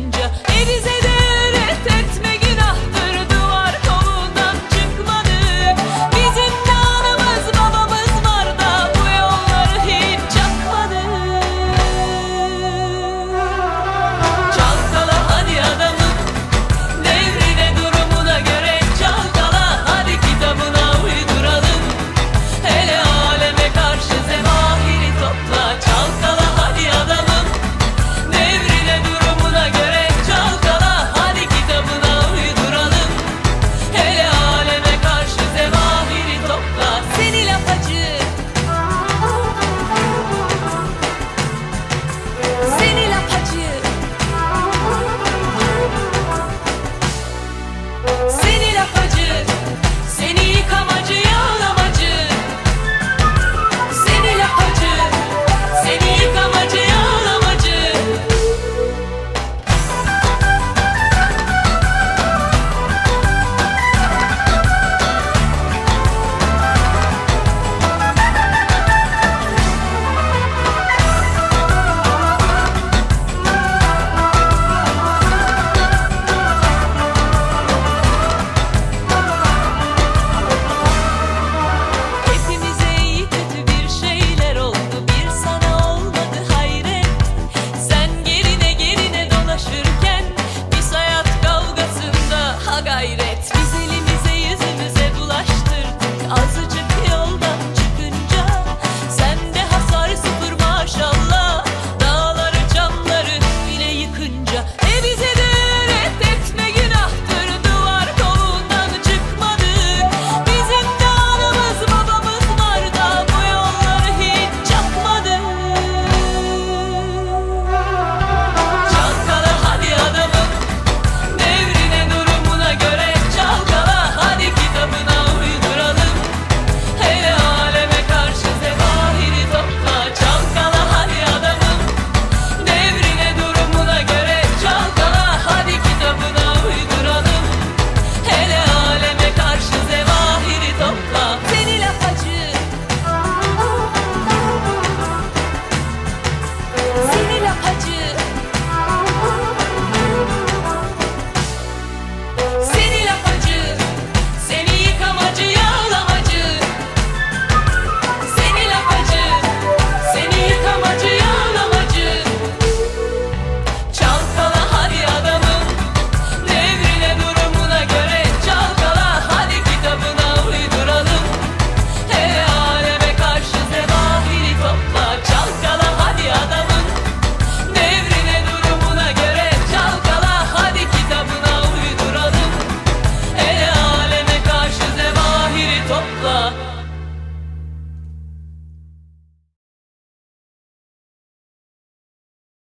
It is Bize